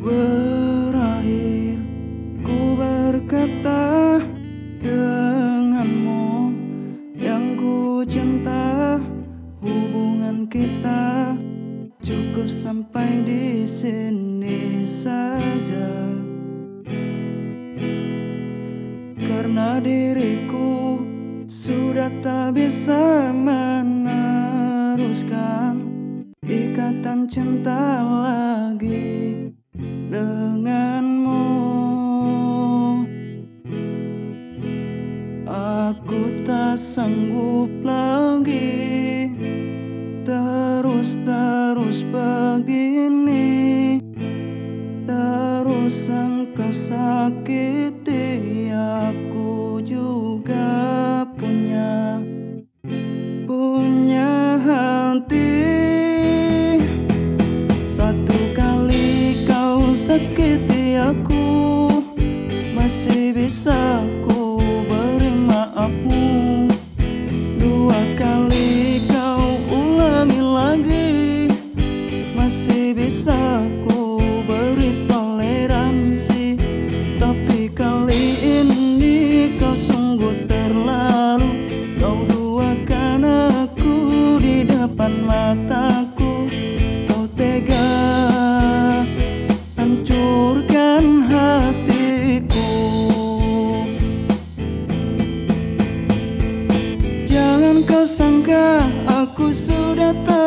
berakhir Ku berkata denganmu yang ku cinta Hubungan kita cukup sampai di sini saja. Karena diriku sudah tak bisa meneruskan Ikatan cinta pelangi lagi Terus-terus begini. Terus engkau sakiti Aku juga punya Punya hati. get the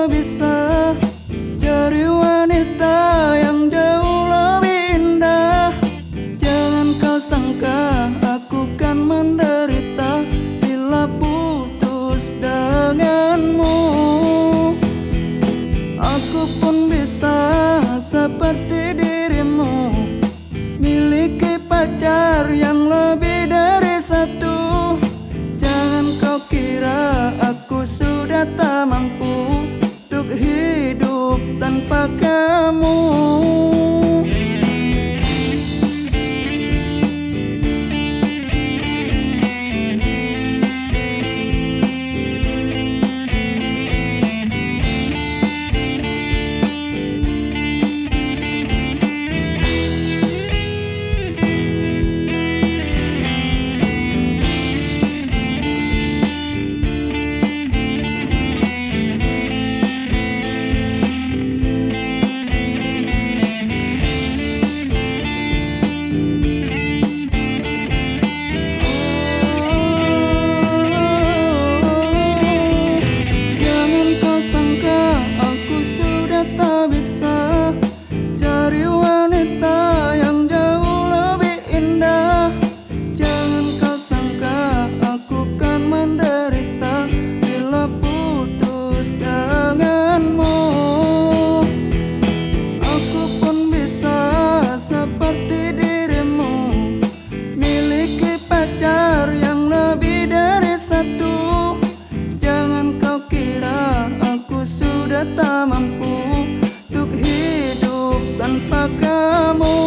mampu Untuk hidup tanpa kamu.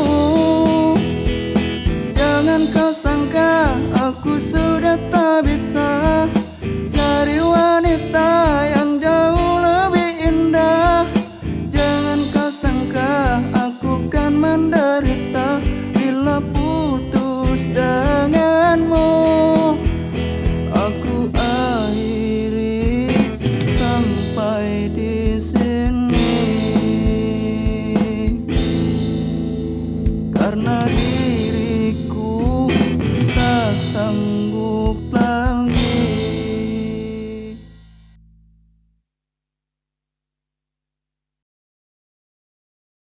Jangan kau sangka aku sudah